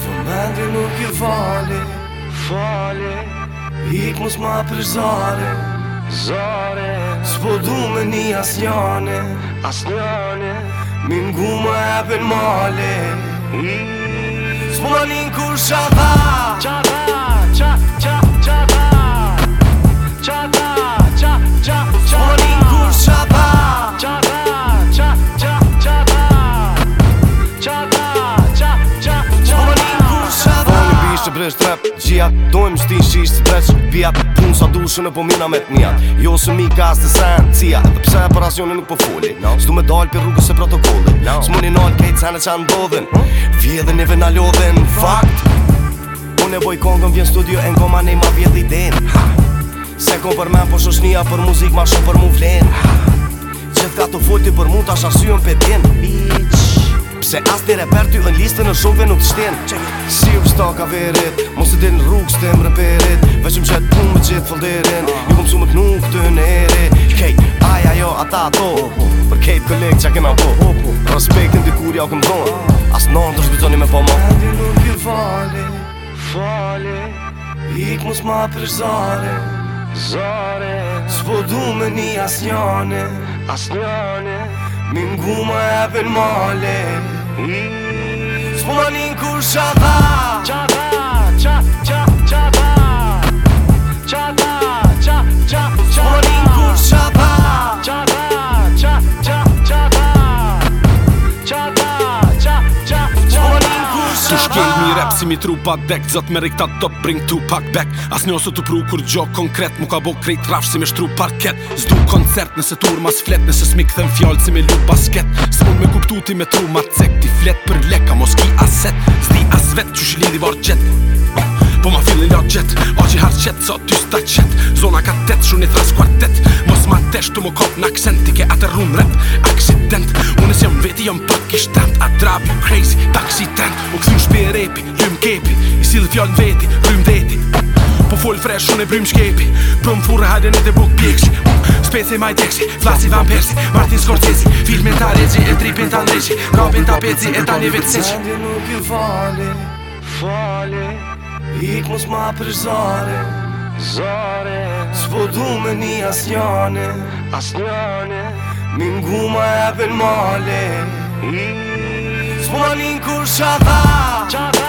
Vëmendri nuk i fali Fali Ik mos ma për zare Zare Spo du me një asjane Asjane Mi ngu më e për male mm. Spo në një kur shatha Shatha është rap Gjia, dojmë shti në shish si dreq Vijat, punë sa dushën e po mina me të njatë Jo së mi ka asë të sen, cia Dhe e për asjoni nuk po foli no. Së du me dalë për rrugës e protokollin no. Së mundi nalë kejtë sen e qanë bodhin huh? Vje dhe neve në lodhin Fakt Unë e boj kongën vjen studio e nko ma nej ma vje dhe den Se kom për men po shoshnia për muzik ma shumë për mu vlen Gjithka të folti për mu tash asyën për din Bitch Se as një reper ty në listën në shumëve nuk të shtenë Si u shta ka verit, mos e din rrugës të më rëperit Veqim që e të punë më gjithë folderin, ju këmë su më të nukë të në eri Kej, aja jo, ata ato, për kejt kolegë që a kema po Respektin të kur ja u këmë dronë, as në në shbizoni me po më E di nuk ju fali, fali, ikë mos ma për zare, zare Po du me një asnjane Asnjane Mi ngu me e për male Asnjane S'punë anin kur shata Su shkel mi rap si mi tru pa dek Zot me rikta do bring two pack back As një osë të pru kur gjo konkret Mu ka bo krejt rafsh si me shtru parket Zdu koncert nëse tur mas flet Nëse smi këthem fjallë si me lu basket Së mund me kuptu ti me tru ma cek Ti flet për leka mos ki aset Zdi as vet që shilin di var gjet Po ma fillin la gjet A që har qet sa ty sta qet Zona ka tet shun i thras kuartet Mos ma tesh të mu kop në aksent Ti ke atër run rap aksident fjallë veti, rrim deti Po full fresh, unë e brym shkepi Brum furë, hajde në të buk pjekshi Spese maj tjekshi, vlasi van persi Martin Skorcesi, filmin ta regji E tripin ta ndrejshi, kapin ta peci E ta një vetësishi nuk ju fale, Ik mos ma për zare, zare Svo du një asnjane, asnjane Mi ngu ma e për male Svo ma një kur shatha, shatha